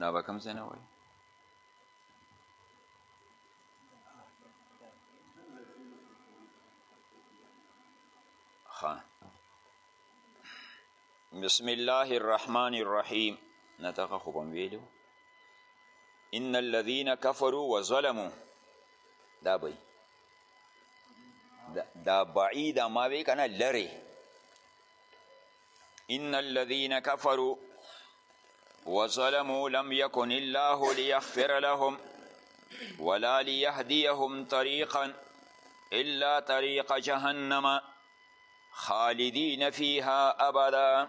دا به کوم ځای نه وایي بسم الله الرحمن الرحیم نه دغه خو به م ویلو ان الذین کفروا وظلموا دا به دا بعید ما وی کنه لری ان الذين كفروا وظلموا لم يكن الله ليغفر لهم ولا ليهديهم طريقا الا طريق جهنم خالدين فيها ابدا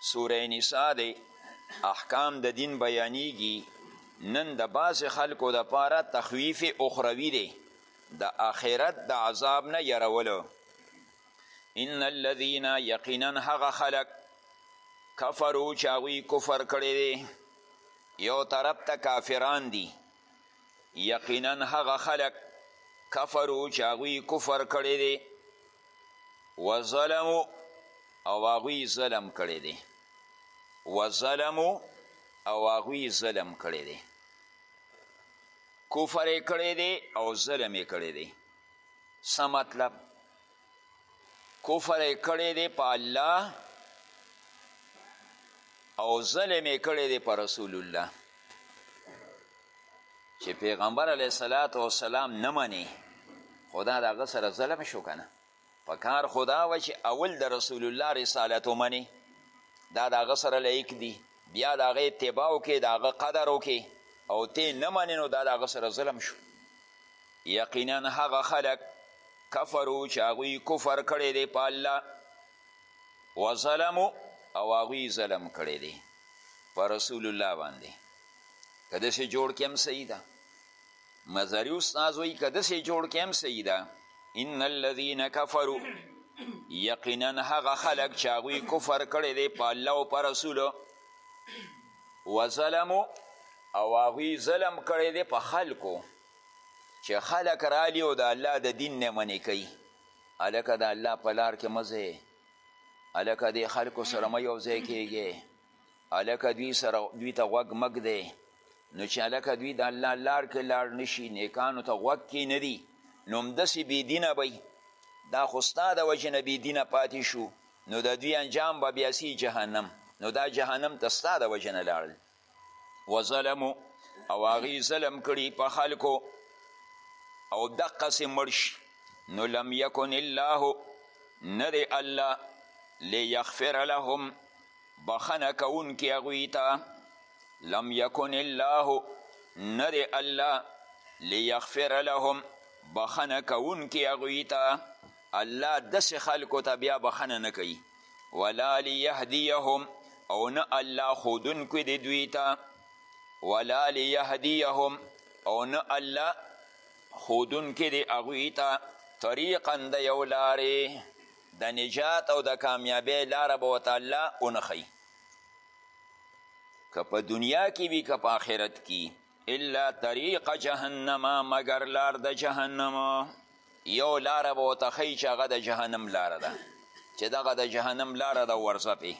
سوره نساء دی احکام د دین بیانیږي نن د بعض خلکو د پاره تخویف اخروی دی د آخرت د عذاب نه یرولو ان الذین یقینا هغه خلق کفرو چې هغوی کفر کړی دی یو طرف ته کافران دي یقینا هغه خلق کفرو چې هغوی کفر کړی دی وظلمو او هغوی ظلم کړی دی وظلمو او هغوی ظلم کړی دی کفر یې کړی دی او ظلم یې کړی دی څه مطلب کفر یې کړی دی په الله او ظلم یې کړی دی په رسول الله چې پیغمبر علیه صلات وسلام نه منې خو دا د هغه سره ظلم شو که نه په کار خو دا وه چې اول د رسول الله رسالت ومنې دا د هغه سره لایق دي بیا د هغه اتباع وکړي د هغه قدر وکړي او ته نه منې نو دا د هغه سره ظلم شو یقینا هغه خلک کفرو چې هغوی کفر کړی دی په الله وظلمو او هغوی ظلم کړی دی په رسول الله باندې که داسې جوړ کړي هم صحیح ده مزری استاذ وی که دسی جوړ کړی هم صحیح ده ان الذین کفروا یقینا هغه خلق چې هغوی کفر کړی دی په الله او په رسولو وظلمو او هغوی ظلم کړی دی په خلکو چې خلق رالی او د الله د دین نه منې کوي هلکه د الله په لار کې مه ځې هلکه دې خلکو سره مه یو ځای کیږې هلکه دوی سره دوی ته غوږ مه ږدی نو چې هلکه دوی د الله لار کې لاړ نشي نیکانو ته غوږ کې نه دي نو همداسې بېدینه به دا خو ستا د وجې نه بېدینه پاتې شو نو د دوی انجام به بیا سي جهنم نو دا جهنم ته ستا د وجې نه لاړل وظلمو او هغوی ظلم کړي په خلکو او دقسې مړ شي نو لم یکن الله نه دی الله لیغفر لهم بخښنه کوونکي هغوی ته لم یکن الله نه دی الله لیغفر لهم بخښنه کوونکي هغوی ته الله داسې خلکو ته بیا بخښنه نه کوي ولا لیهدیهم او نه الله ښودونکی دی دوی ته ولا لیهدیهم او نه الله ښودونکی دی هغوی ته طریقا د یو لارې د نجات او د کامیابی لاره به ورته الله ونښوي که په دنیا کې وي که په آخرت کې الا طریق جهنم مګر لار د جهنم یو لاره به ورته ښیي چې هغه د جهنم لاره ده چې دغه د جهنم لاره ده ورځه پې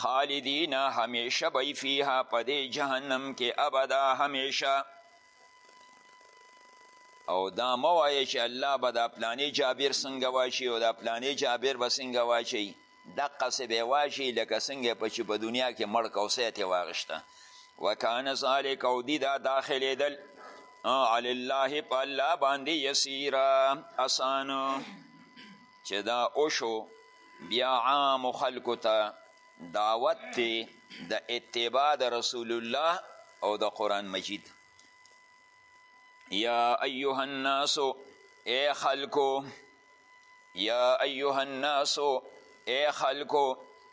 خالدین همیشه به فیها په دې جهنم کې ابدا همیشه او دا مه وایه چې الله به دا پلانې جابر څنګه واچي او دا پلانې جابر به څنګه واچي دقسې به یې واچي لکه څنګه په چې په دنیا کې مړ که او سیت یې واخېسته وکان ذالک او دي دا داخلېدل علی الله په الله باندې یسیره اسانه چې دا وشو بیا عامو خلکو ته دعوت دی د اتباع د رسول الله او د قرآن مجید یا ایها الناس ای خلکو یا ایها الناس ای خلکو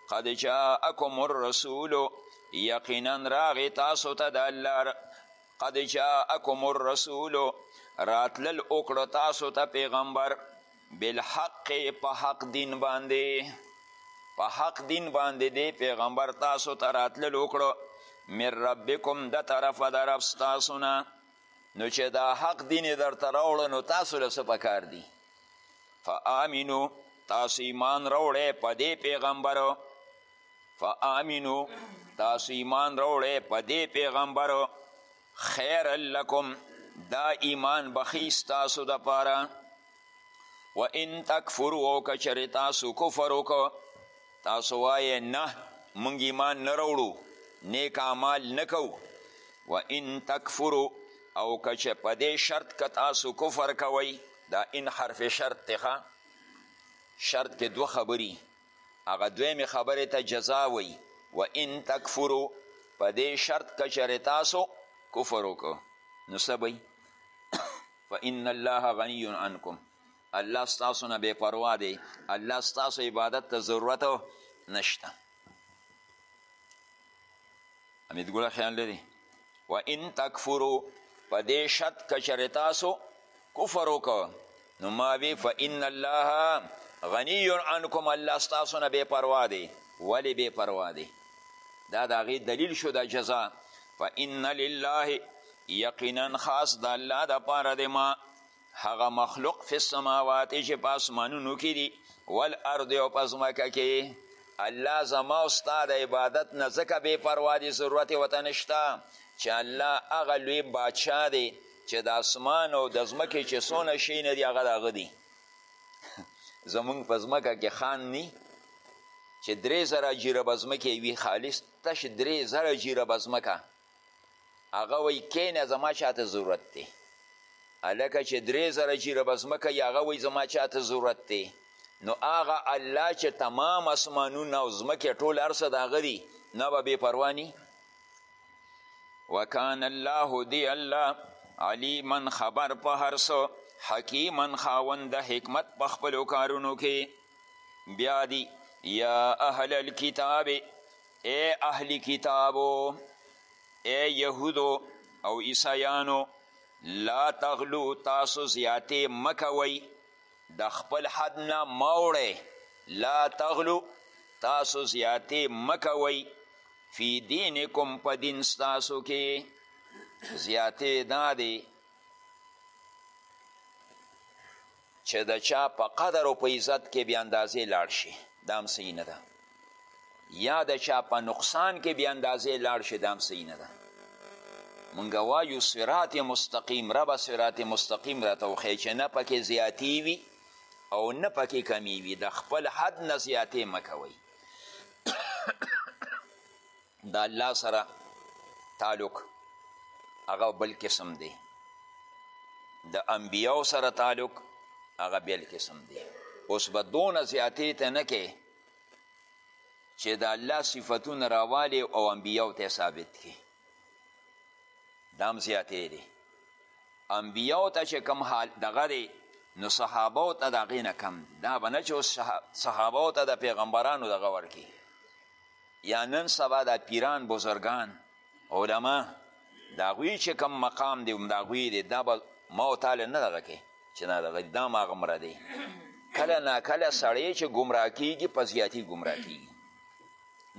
قد جاءکم الرسول یقینا راغی تاسو ته د الله قد جاءکم الرسول راتلل وکړو تاسو ته پیغمبر بالحق په حق دین باندې په حق دین باندې دی پیغمبر تاسو ته راتلل وکړو من ربکم د طرفه د رب ستاسو نه نو چې دا حق دین یې درته راوړه نو تاسو له څه پکار دي فآمنو تاسو ایمان راوړی په دې پیغمبرو فآمنو تاسو ایمان راوړی په دې پیغمبرو خیر لکم دا ایمان بخی ستاسو د پاره و ان تکفرو او کچر تاسو کفر وکو تاسو وایه نه مونږ ایمان نه راوړو نیک اعمال نه کو و ان تکفرو او کچه په دې شرط که تاسو کفر کوئ دا ان حرف شرط دی شرط کې دوه خبري هغه دویمې خبرې ته جزا وی و ان تکفرو په دې شرط که چېرې تاسو کفر وکړو نو څه به فان الله غنی عنکم الله ستاسو نه بې پروا دی الله ستاسو عبادت ته ضرورت نشته حمید ګله خیال لري و ان تکفرو په دې شرط که چېرې تاسو کفر وکړو نو ما وی فان الله غنی عنکم الله ستاسو نه بې پروا دی ولې بې پروا دی دا د هغې دلیل شو د جزا فان لله یقینا خاص د الله دپاره دی ما هغه مخلوق فی السماوات چې په اسمانونو کې دي والارض او په ځمکه کې الله زما او ستا د عبادت نه ځکه بې پروا دي ضرورت یې ورته نشته چې الله هغه لوی بادشاه دی چې د اسمان او د ځمکې چې څونه شیونه دي هغه د هغه دي زمونږ په ځمکه کې خان نی چې درې زره جیره به ځمکې وي خالص تش درې زره جیره به ځمکه هغه وایي کینه زما چاته ضرورت دی هلکه چې درې زره جریبه ځمکه یې هغه وایي زما چاته ضرورت دی نو هغه الله چې تمام اسمانونه او ځمکې ټول هر څه د هغه دي نه به بې پروا ني وکان الله دی الله علیما خبر په هر څه حکیما خاوند حکمت په خپلو کارونو کې بیا دی یا اهل الکتاب ای اهل کتابو ای یهودو او عیسایانو لا تغلو تاسو زیاتې مکوئ د خپل حد نه موړی لا تغلو تاسو زیاتې مکوئ فی دینکم په دین ستاسو کې زیاتې دا دی چې د چا په قدر او په عزت کې بې اندازې لاړ شي دا هم صحیح نه ده یا د چا په نقصان کې بې اندازې لاړ شي دا هم صحیح نه ده مونږ وایو صراط مستقیم ربه صراط مستقیم راته وښیې چې نه پکې زیاتې وي او نه پکې کمی وي د خپل حد نه زیاتې مه کوئ د الله سره تعلق هغه بل قسم دی د انبیاو سره تعلق هغه بل قسم دی اوس به دونه زیاتې ته نه کې چې د الله صفتونه راوالې او انبیاو ته ثابت کې دام زیاتې دی انبیاو ته چې کم حال دغه دی نو صحابه ته د هغې نه کم دی دا به نه چې صحابه ته د پیغمبرانو دغه ورکي یا نن سبا دا پیران بزرګان علما د هغوی چې کوم مقام دی هم د هغوی دی دا به ما او تاله نه دغه کوي چې دا دغه دا هماغومره دی کله ناکله سړی چې ګمراه کیږي په زیاتي ګمراه کیږي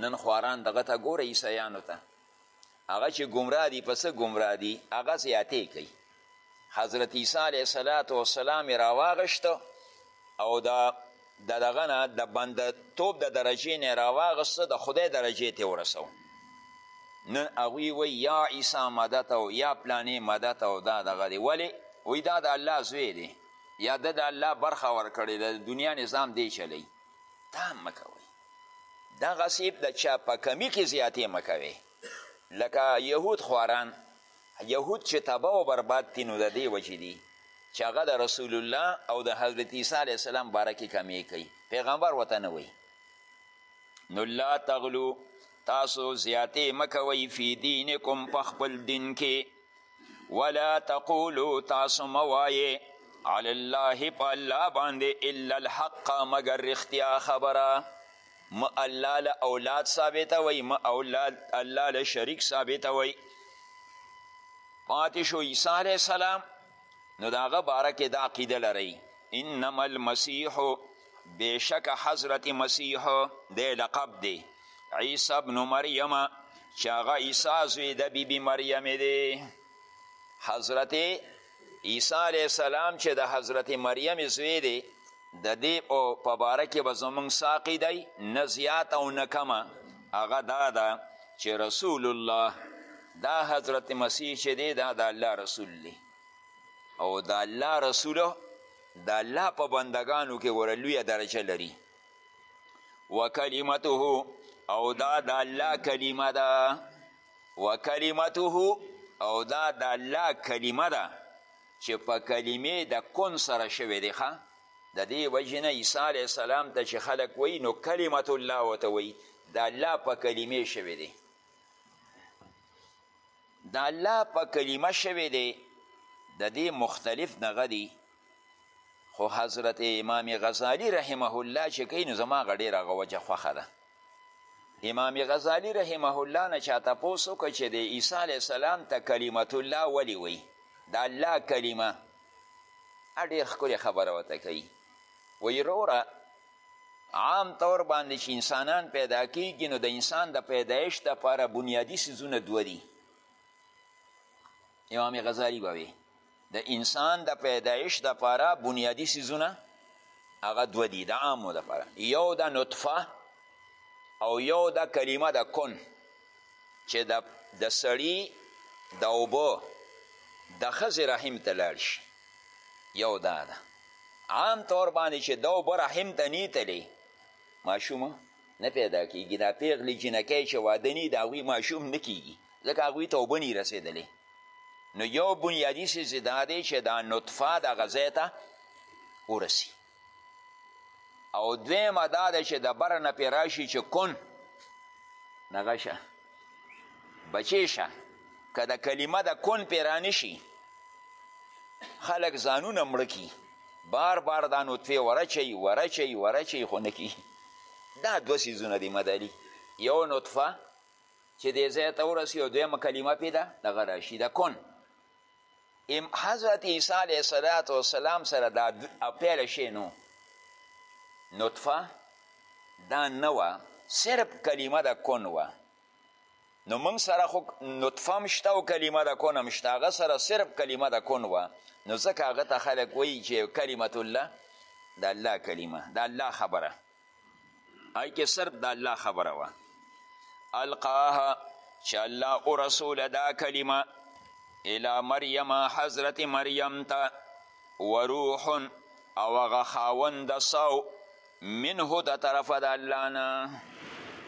نن خواران دغه ته ګوره عیسیانو ته هغه چې ګمراه دي په څه ګمراه دي هغه زیاتې کوي حضرت عیسی علیه صلات وسلام یې راواغېشته او د د دغه نه د بندتوب د درجې نه یې راواغېسته د خدای درجې ته یې ورسو نن هغوی وایي یا عیسی مدد او یا پلانې مدد او دا دغه دی ولې وایي دا د الله زوی دی یا د د الله برخه ورکړې ده د دنیا نظام دی چلی دا هم مه کوئ دغسی د چا په کمی کی زیاتی مه کوی لکه یهود خواران یهود چه تباه او برباد تی نو د دی وجی دی چه هغه د رسول الله او د حضرت عیسی علیه السلام باره کی کمی کوي پیغمبر ورته نه وایي نو لا تغلو تاسو زیاتی مکوی فی دینکم په خپل دین کې ولا تقولو تاسو موایې علی الله په الله باندې الا الحق مگر رښتیا خبره م الله له اولاد ثابتوي م اولاد الله له شریک ثابتوي پاتې شو عیسی علیه السلام نو د هغه باره کې دا عقیده لرئ انما المسیح بېشکه حضرت مسیح دی لقب دی عیسی ابن مریم چې هغه عیسی زوی د بیبي بی مریمې دی حضرت عیسی علیه السلام چې د حضرت مریم زوی دی د دې او په باره کې به زموږ ساقي دی نه زیات او نه کمه هغه دا ده چې رسول الله دا حضرت مسیح چې دی دا د الله رسول دی او د الله رسول د الله په بندګانو کې ګوره لویه درجه لري وکلمته او دا د الله کلمه ده وکلمته او دا د الله کلمه ده چې په کلمې د کن سره شوې دی ښه د دې وجې نه عیسی علیه السلام ته چې خلک وایي نو کلمت الله ورته وایي د الله په کلمې شوې دی د الله په کلمه شوی دی ددې مختلف دغه دی خو حضرت امام غزالی رحمه الله چې کوي نو زما هغه ډېره هغه وجه خوښه ده امام غزالی رحمه الله نه چا تپوس وکړه چې د عیسی علیه السلام ته کلمت الله ولې وایي د الله کلمه ډېر ښکلې خبره ورته کوي وایي وروره عام طور باندې چې انسانان پیدا کیږي نو د انسان د پیدایښت لپاره بنیادي څیزونه دوه دي امام غزالی به وي د انسان د پیدایښت لپاره بنیادي څیزونه هغه دوه دي د عامو لپاره یو د نطفه او یو د کلمه د کن چې د سړي د اوبه د ښځې رحم ته لاړ شي یو دا ده عام طور باندې چې دا اوبه رحم ته نیتلې ماشوم نه پیدا کیږي دا پیغلې جینکۍ چې واده نی د هغوی ماشوم نه کیږي ځکه هغوی ته اوبه نی رسېدلې نو یو بنیادي څیز دا دی چې دا نطفه دغه ځای ته ورسي او دویمه دا ده چې د بر نه پې راشي چې کن نغه شه بچې شه که د کلمه د کن پې رانشي خلک ځانونه مړه کي بار بار دا نطفې ورچوي ورچوي ورچوي خو نه کي دا دوه څیزونه دي مدالي یو نطفه چې دې ځای ته ورسي او دویمه کلمه پې ده دغه راشي د کن حضرت عیسی علیه الصلاة والسلام سره دا پیل شی نو نطفه دا نه وه صرف کلمه د کن وه نو موږ سره خو نطفه هم شته او کلمه د کن هم شته هغه سره صرف کلمه د کن وه نو ځکه هغه ته خلک وایي چې کلمت الله د الله کلمه د الله خبره آی کې صرف د الله خبره وه القاها چې الله ورسوله دا کلمه الی مریم حضرت مریم ته وروح او هغه خاوند د ساو منه د طرفه د الله نه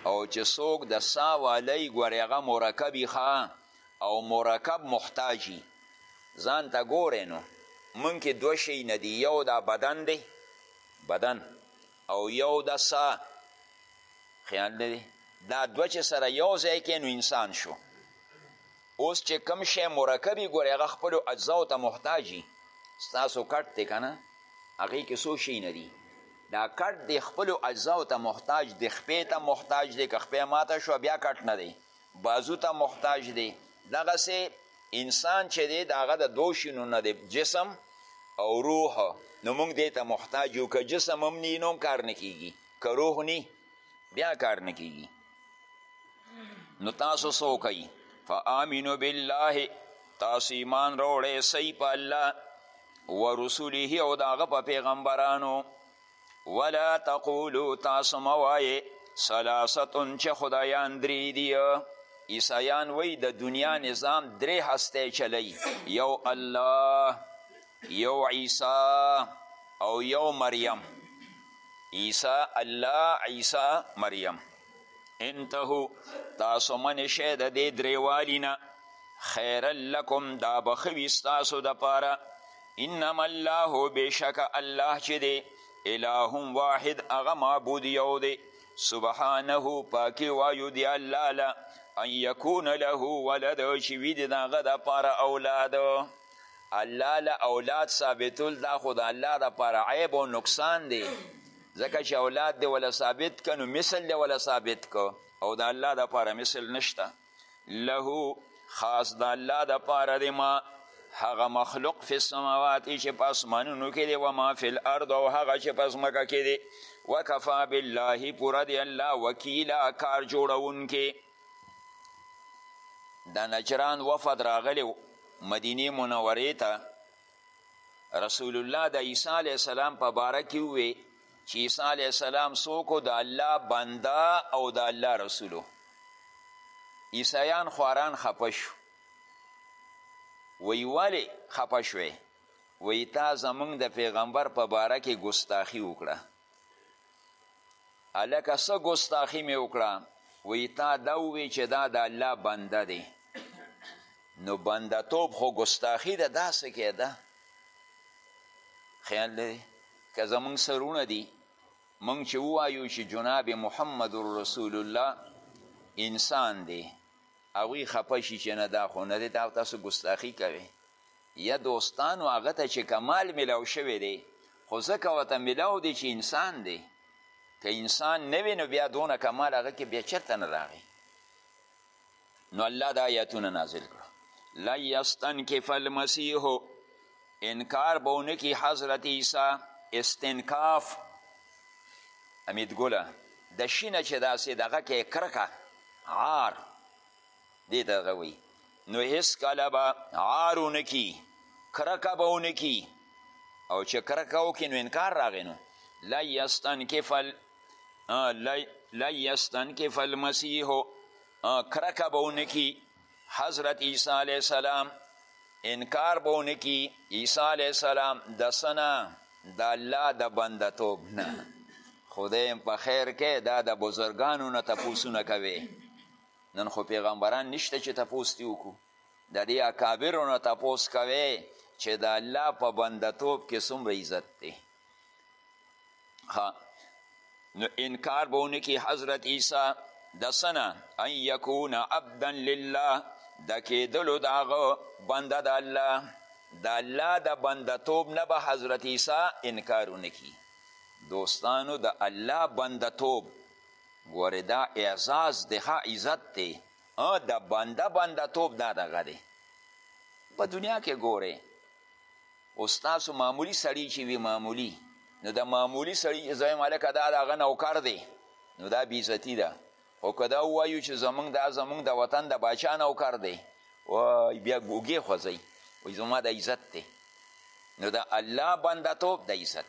او چې څوک د سا والی ګورې هغه مرکبي ښه او مرکب محتاجي ځان ته ګورې نو مونږ کې دوه شی نه دی یو دا بدن دی بدن او یو د سا خیال دی دا دوه چې سره یو ځای کې نو انسان شو اوس چې کم شی مرکبي ګورې هغه خپلو اجزاو ته محتاجي ستاسو کټ دی که نه هغې کې څو شی نه دي دا کټ دی خپلو اجزاو ته محتاج دی خپې ته محتاج دی که خپې ماته شو بیا کټ نه دی بازو ته محتاج دی دغسې انسان چې دی د هغه د دوو شیونو نه دی جسم او روح نو موږ دې ته محتاج یو که جسم هم نی نو کار نه کیږي که روح نی بیا کار نه کیږي نو تاسو څه وکئ فآمنو بالله تاسو ایمان راوړی سی په الله و رسوله او د هغه په پیغمبرانو ولا تقولو تاسو موایې سلاستون چې خدایان درې دي عیسایان وی د دنیا نظام درې هسته چلی یو الله یو عیسی او یو مریم عیسی الله عیسی مریم انتهو تاسو منې شئ د دې درېوالي نه خیر لکم دا بخوي ستاسو دپاره انما الله بېشکه الله چې دی اله واحد هغه معبود یو دی سبحانه پاکي وایو دی الله له ان یکون له ولد چې وي د هغه دپاره اولاد الله له اولاد ثابتول دا خو د الله دپاره عیب او نقصان دی ځکه چې اولاد دی ولا ثابت که نو مثل دی ولا ثابت که او د الله د پاره مثل نشته له خاص د الله د پاره دی ما هغه مخلوق فی السماوات چې په اسمانونو کې دی و ما فی الارض او هغه چې په ځمکه کې دی وکفا بالله پوره دی الله وکیلا کار جوړونکی د نجران وفد راغلی مدینه منورې ته رسول الله د عیسی علیه السلام په باره کې ووی چې عیسی علیه السلام څوک د الله بنده او د الله رسولو عیسیان خواران خفه شو وی ولې خفه شوی وی تا زمونږ د پیغمبر په باره کې ګستاخي وکړه هلکه څه ګستاخي مې وکړه وی تا دا ووی چې دا د الله بنده دی نو بنده توب خو ګستاخي ده دا څه کې ده خیال لري که زمونږ سرونه دي مونږ چې ووایو چې جناب محمد رسول الله انسان دی هغوی خفه شي چې نه دا خو نه دی دا تاسو ګستاخي کوئ یا دوستانو هغه ته چې کمال ملاو شوی دی خو ځکه ورته ملاو دی چې انسان دی که انسان نه وي نو بیا دونه کمال هغه کې بیا چېرته نه راغی نو الله دا آیاتونه نازل کړه لن یستنکف المسیح انکار به ونه کړي حضرت عیسی استنکاف امیدګله د شینه چې داسې دغه کې کرکه عار دې ته هغه وایي نو هیڅکله به عار ونه کي کرکه به ونه کي او چې کرکه وکړي نو انکار راغی نو لا یستنکف لا یستنکف المسیح کرکه به ونه کي حضرت عیسی علیه السلام انکار به ونه کي عیسی علیه السلام د سنه د الله د بندتوب نه خدای په خیر کې دا د بزرګانو نه تپوسونه کوي نن خو پیغمبران نشته چې تپوس دې وکړو د دې اکابرو نه تپوس کوې چې د الله په بندتوب کې څومره عزت دی نو انکار به ونه کړي حضرت عیسی د څه نه ان یکونه عبدا لله د کېدلو د هغه بنده د الله د الله د بندتوب نه به حضرت عیسی انکار ونکړي دوستانو د الله بندتوب ګوره دا اعزاز دی ښه عزت دی د بنده بنده توب دا دغه دی په دنیا کې ګوره او ستاسو معمولی سړی چې وي معمولی نو د معمولی سړی چې زویم هلکه دا د هغه نوکر دی نو دا بیزتی ده خو که دا ووایو چې زمونږ دا زمونږ د وطن د باچا نوکر دی وای بیا ګوګې خوځوي وایي زما د عزت دی نو د الله بندهتوب د عزت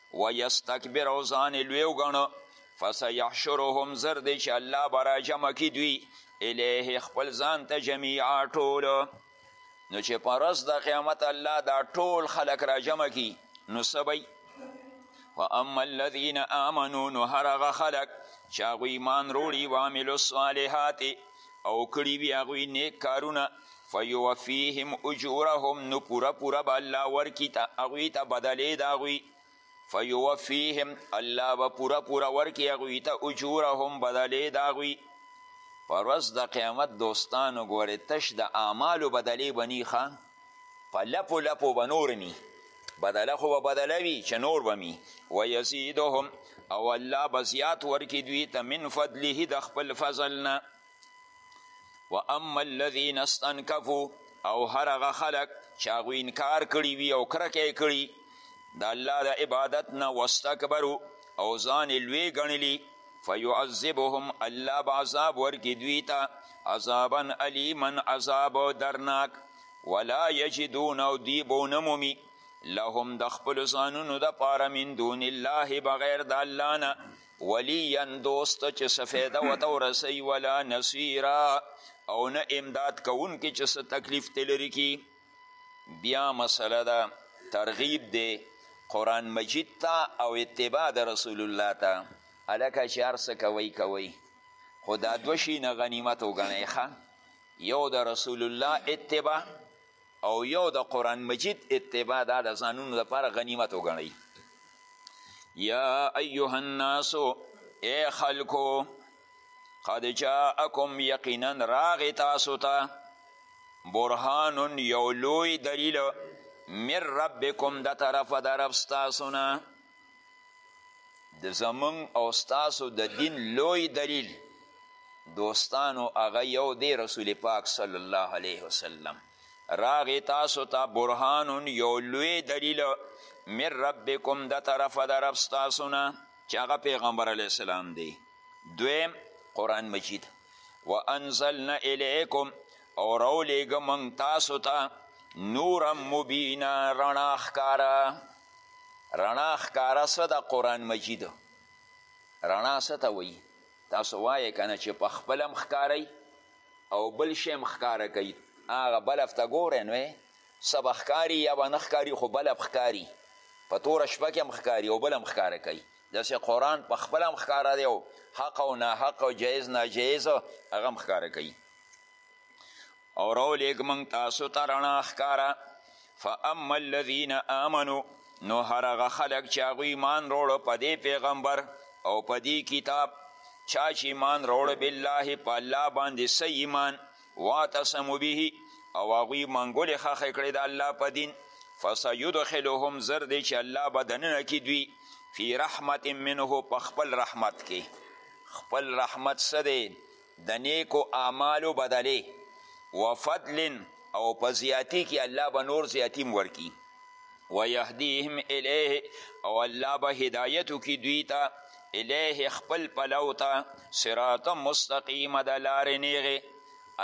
ویستکبر او ځان یې لوی وګڼه فسیحشرهم زر دی چې الله به راجمع کړي دوی الیه خپل ځان ته جمیعا ټول نو چې په ورځ د قیامت الله دا ټول خلک راجمع کړي نو څه به واما الذین آمنو نو هر هغه خلک چې هغوی ایمان روړي وعملو الصالحات او کړي وي هغوی نیک کارونه فیوفیهم اجورهم نو پوره پوره به الله ورکي هغوی ته بدلې د هغوی فیوفیهم الله به پوره پوره ورکي هغوی ته اجورهم بدلې د هغوی په ورځ د قیامت دوستانو ګورې تش د اعمالو بدلې به نی په لپو لپو به نور می بدله خو به بدله وي چې نور به مي ویزیدهم او الله به زیات ورکړي دوی ته من فضله د خپل فضل نه و اما الذین استنکفو او هر هغه خلک چې هغوی انکار کړي وي او کرکه یې کړي د الله د عبادت نه واستکبرو او ځان یې لوی ګڼلي فیعذبهم الله به عذاب ورکړي دوی ته عذابا علیما عذاب درناک ولا یجدون او دوی به ونه مومي لهم د خپلو ځانونو دپاره من دون الله بغیر د الله نه ولیا دوست چې څه فایده ورته ورسوي ولا نصیرا او نه امداد کوونکي چې څه تکلیف ترې لرې کړي بیا مسله ده ترغیب دی قرآن مجید ته او اتباع د رسول الله ته هلکه چې هر څه کوئ کوئ خو دا دوه شیونه غنیمت وګڼئ ښه یو د رسول الله اتباع او یو د قرآن مجید اتباع دا د ځانونو لپاره غنیمت وګڼئ یا ایها الناسو ای خلکو قد جاءکم یقینا راغی تاسو ته تا برهان یو لوی دلیل من ربکم د طرفه د رب ستاسو نه د زمونږ او ستاسو د دین لوی دلیل دوستانو هغه یو دی رسول پاک صلی الله علیه وسلم راغی تاسو ته تا برهان یو لوی دلیل من ربکم د طرفه د رب ستاسو نه چې هغه پیغمبر علیه السلام دی دویم قرآن مجید و انزلنا الیکم او راولیږه موږ تاسو ته تا نورا مبینا رڼا ښکاره رڼا ښکاره څه ده قرآن مجید رڼا څه ته وایي تاسو وایې که نه چې په خپله هم ښکاروي او بل شی هم ښکاره کوي هغه بلف ته ګورئ نو څه به ښکاري یا به نه ښکاري خو بلف ښکاري په توره شپه کې هم ښکاري او بل هم ښکاره کوي داسې قرآن په خپله هم ښکاره دی او حق او ناحق او جایز ناجایز هغه هم ښکاره کوي او راولېږ موږ تاسو ته رڼا ښکاره فاما الذین آمنو نو هر هغه خلک چې هغوی ایمان راوړه په دې پیغمبر او په دې کتاب چا چې ایمان راوړه بالله په الله باندې څه ایمان واعتصمو به او هغوی منګولې ښخې کړې د الله په دین فسیدخلهم زر دی چې الله به دننه کې دوی فی رحمت منه په خپل رحمت کې خپل رحمت څه دی د نیکو اعمالو بدلې وفضل او په زیاتی کې الله به نور زیاتی ورکی ویهدیهم الیه او الله به هدایت وکړي دوی ته الیه خپل پلو ته صراطا مستقیمه د لارې نیغې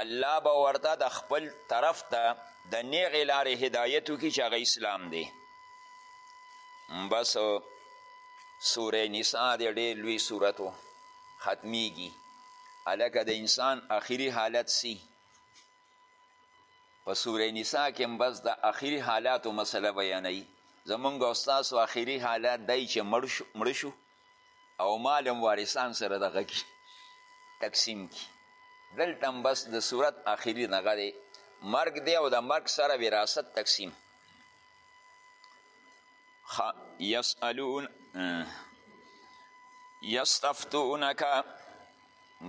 الله به ورته د خپل طرف ته د نیغې لارې هدایت وکړي چې هغه اسلام دی بس سوره نسا دی ډېر لوی صورت و ختمیږي هلکه د انسان اخري حالت سی په سوره نساء کې هم بس د اخري حالاتو مسله بیانوي زمونږ او ستاسو اخري حالات دی چې مړ شو او مال هم وارثان سره دغه کي تقسیم کي دلته هم بس د صورت اخري دغه دی مرګ دی او د مرګ سره وراثت تقسیم یسألون یستفتونک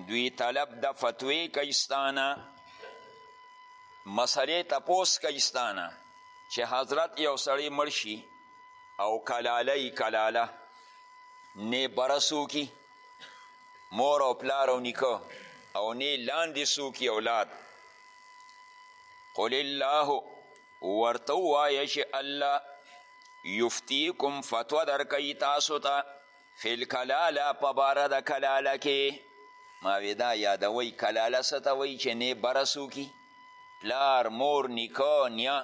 دوی طلب د فتوی کوي ستانه مسلې تپوس کوي ستانه چې حضرت یو سړی مړ شي او کلاله یي کلاله نه بره سوکي مور او پلار او نیکه او نه لاندې سوکي اولاد قل الله ورته ووایه چې الله یفتیکم فتوا درکوي تاسو ته تا فی الکلاله په باره د کلاله کې ماوی دا یادوي کلاله څه ته وایي چې نه بره څوکي پلار مور نیکه نیا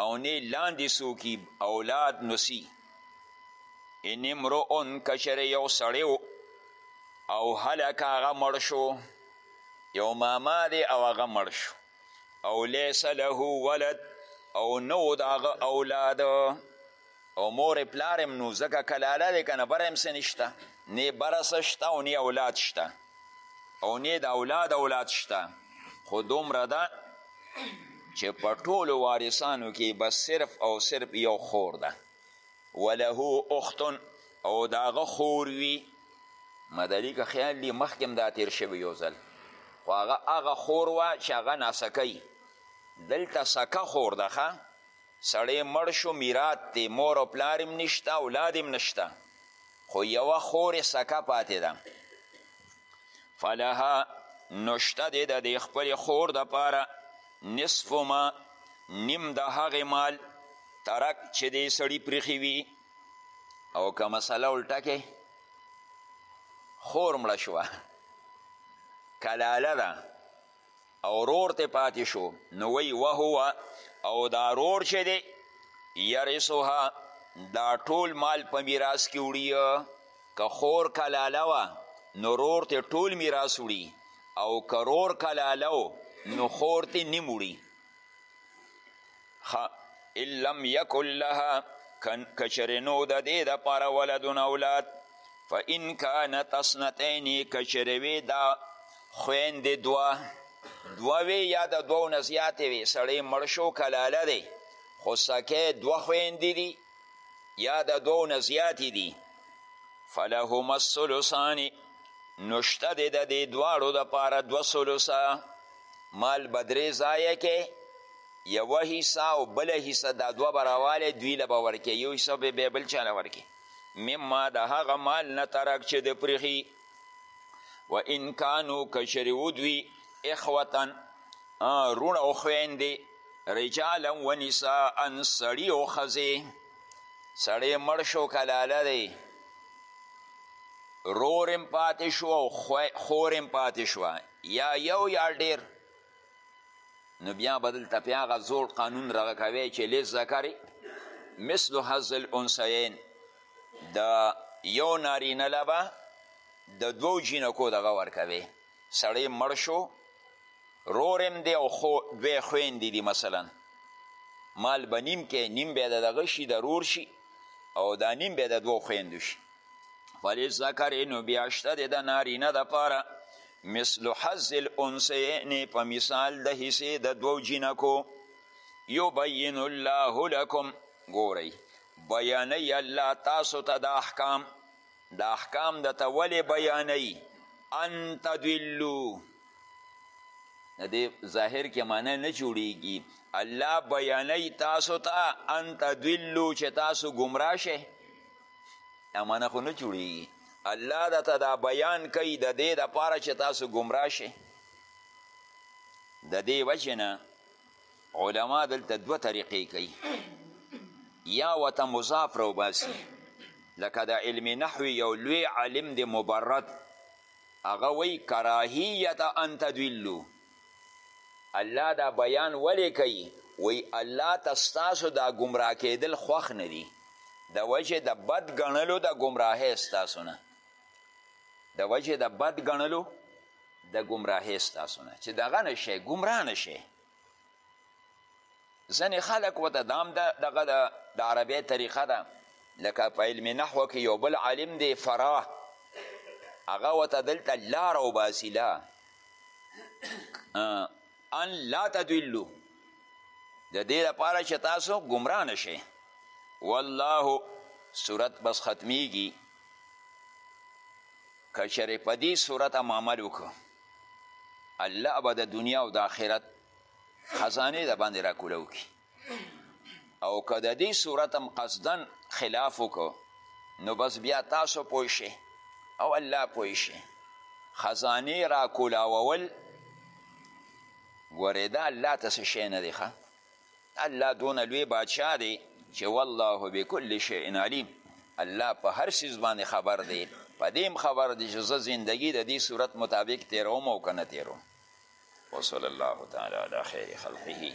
او نه لاندې څوکي اولاد نسی ان امرؤن کشر یو سړی او هلک هغه مړ شو یو ماما دی او هغه مړ شو او لیس له ولد او نو د هغه اولاد او مور پلار هم نو ځکه کلاله دی کنه بره هم څه نشته نه بره څه شته او نه اولاد شته او نه د اولاد اولاد شته خو دومره ده چې په ټولو وارثانو کې بس صرف او صرف یو خور ده وله اختن او د هغه خور وي مدلي که خیال دي مخکې هم دا تیر شوی یو ځل خو هغه هغه خور وه چې هغه ناسکه دلته سکه خور ده ښه سړی مړ شو میرات دی مور او پلار هم نشته اولاد هم نشته خو یوه خور سکه پاتې ده فلها نو شته دی د دې خپلې خور دپاره نصف ما نیم د هغې مال ترک چې دې سړي پریښي وي او که مسله الټه کې خور مړه شوه کلاله ده او رور ته پاتې شو نو وی وهو او دا رور چې دی یرسوها دا ټول مال په میراث کې وړي که خور کلاله وه نو رور ته ټول میراث وړي او که رور کلاله نو خور ته نیم وړي خ ان لم یکن لها که چرې نو د دې دپاره ولدون اولاد فان کانت اثنتین که چرې وې دا خویندې دوه دوه وې یا د دوو نه زیاتې وې سړی مړ شو کلاله دی خو سکه دوه خویندې دي یا د دوو نه زیاتې دي فلهما الثلثان نو شته دی د دې دواړو دپاره دوه ثلثه مال به درې ځایه کې یوه حصه او بله حصه دا دوه به راوالی دوی له به ورکې یو حصه به بیا بل چا له ورکې مما د هغه مال نه ترک چې د پرېښي و ان کانو که چېرې ودوي اخوتن روڼ او خویندې رجالا و نساء سړي او ښځې سړی مړ شو کلاله دی رور هم پاتې شو او خور هم پاتې شوه یا یو یا ډیر نو بیا به دلته پې هغه زوړ قانون رغه کوی چې لذکر مثل حظ الانسیین د یو نارینه له به د دوو جینکو دغه ورکوي سړی مړ شو رور هم دی او خو دوی خویندې دي مثلا مال به نیم کې نیم به د دغه شي د رور شي او دا نیم به د دوو خویندو شي فلذکر نو بیا شته دی د نارینه دپاره مثل حظ الانسین په مثال د حصې د دوو جینکو یبین الله لکم ګورئ بیانوي الله تاسو ته دا احکام دا احکام دته ولې بیانوي ان تدلو نه دی ظاهر کې معنی نه جوړیږي الله بیانوي تاسو ته تا ان تدلو چې تاسو ګمراه شئ دا معنی خو نه جوړیږي الله درته دا بیان کوي د دې دپاره چې تاسو ګمراه شئ د دې وجې نه علما دلته دوه طریقې کوي یا وته مضاف راوباسي لکه د علم نحو یو لوی عالم دی مبرد هغه وی کراهیت ان تدلو الله دا بیان ولی کوي وی الله ته ستاسو دا ګمراه کیدل خوښ نه دي د وجه د بد ګڼلو د ګمراهۍ ستاسو نه د وجه د بد ګڼلو د ګمراهۍ ستاسو نه چې دغه نه شئ ګمراه نه شئ ځینې خلک ورته دا هم دغه د عربۍ طریقه ده لکه په علم نحو کې یو بل عالم دی فراه هغه ورته دلته لا راوباسي لا ان لا تدلو د دې لپاره چې تاسو ګمراه نه شئ والله صورت بس ختمیږي که چېرې په دې صورت هم عمل وکړو الله به د دنیا او د آخرت خزانې د باندې راکولو کړي او که د دې صورت هم قصدن خلاف وکړو نو بس بیا تاسو پوه شئ او الله پوه شئ خزانې راکولاوول ګورې دا الله ته څه شی نه دی ښه الله دونه لوی بادشاه دی چې والله بكل شیء علیم الله په هر څیز باندې خبر دی په دې هم خبر دی چې زه زندګي د دې صورت مطابق تیروم او که نه تیروم وصلی الله تعالی علی خیر خلقه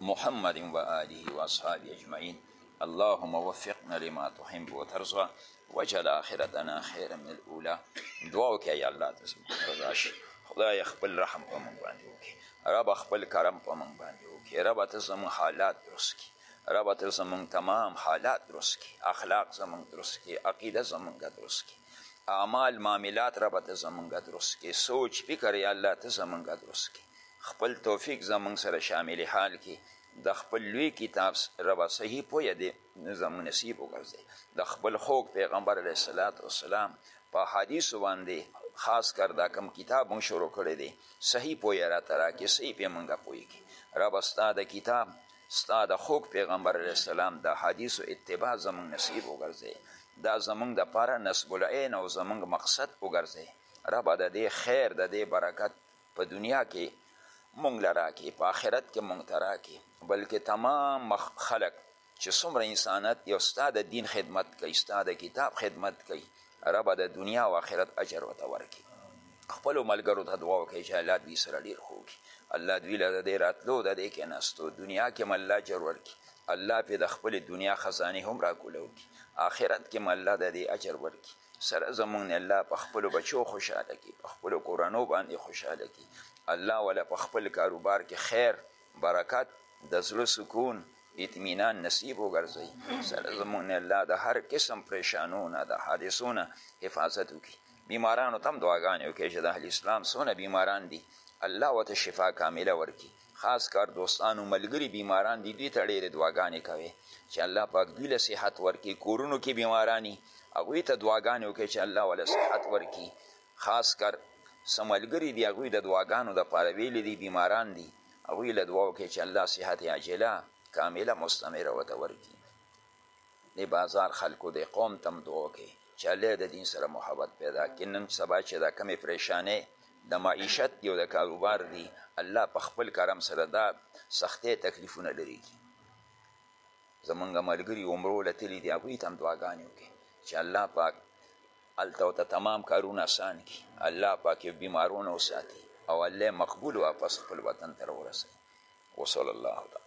محمد و آله و اصحابه اجمعین اللهم وفقنا لما تحب وترضى وجل آخرتنا خیر من الاولى دعا وکړه یا الله ته زموږ رضا شي خدای خپل رحم په موږ باندې وکړي رب خپل کرم په موږ باندې وکړي رب ته زموږ حالات درست کړي رب ته زموږ تمام حالات درست کړي اخلاق زموږ درست کړي عقیده زموږ درست کړي اعمال معاملات رب ته زموږ درست کړي سوچ فکر یا الله ته زموږ درست کړي خپل توفیق زموږ سره شامل حال کړي د خپل لوی کتاب ربه صحیح پوه دی نو زموږ نصیب وګرځي د خپل خوږ پیغمبر علیه الصلاة والسلام په احادیثو باندې خاص کر دا کم کتاب مونږ شروع کړی دی صحیح پوی راته راکړي صحیح پې مونږ پوی کړي ربه ستا د کتاب ستا د خوږ پیغمبر علیه السلام د احادیثو اتباع زمونږ نصیب وګرځي دا زمونږ دپاره نصب العین او زمونږ مقصد وګرځي ربه د دې خیر د دې برکت په دنیا کې مونږ له راکې په آخرت کې مونږ ته راکې بلکې تمام خلق چې څومره انسانت یو ستا د دین خدمت کوي ستا د کتاب خدمت کوي ربه د دنیا او آخرت اجر ورته ورکړي خپلو ملګرو ته دعا وکړئ چې الله دوی سره ډېر ښه وکړي الله دوی له د دې راتلو د دې کېناستو دنیا کې هم الله اجر ورکړي الله پې د خپلې دنیا خزانې هم راکوله وکړي آخرت کې هم الله د دې اجر ورکړي سره زمونږ نه الله په خپلو بچو خوشحاله کړي په خپلو کورنو باندې خوشحاله کړي الله ولا په خپل کاروبار کې خیر برکت د زړه سکون اطمینان نصیب وګرځوي سره زمونږ نه الله د هر قسم پریشانو نه د حادثو نه حفاظت وکړي بیمارانو ته هم دعاګانې وکړي چې د اهل اسلام څونه بیماران دي الله ورته شفا کامله ورکړي خاص کار دوستان او ملګري بیماران دي دوی ته ډېرې دعاګانې کوي چې الله پاک دوی له صحت ورکړي کورونو کې بیماراني هغوی ته دعاګانې وکړي چې الله وله صحت ورکړي خاص کر څه ملګري دي هغوی د دعاګانو دپاره ویلي دي بیماران دي هغوی له دعا وکړي چې الله صحت عاجله کامله مستمره ورته ورکړي دې بازار خلکو دې قوم تم دعا کې چې الله د دین سره محبت پیدا کړي نن سبا چې دا کمې پریشانې د معیشت دی او د کاروبار دی الله په خپل کرم سره دا سختې تکلیفونه لري کی زمونږ ملګري عمرو لتلی دی هغوی ته هم دعاګانې وکړي چې الله پاک هلته ورته تمام کارونه اسان کړي الله پاک یې بیمارونه وساتي او الله مقبول واپس خپل وطن ته راورسوي وصلی الله تعالی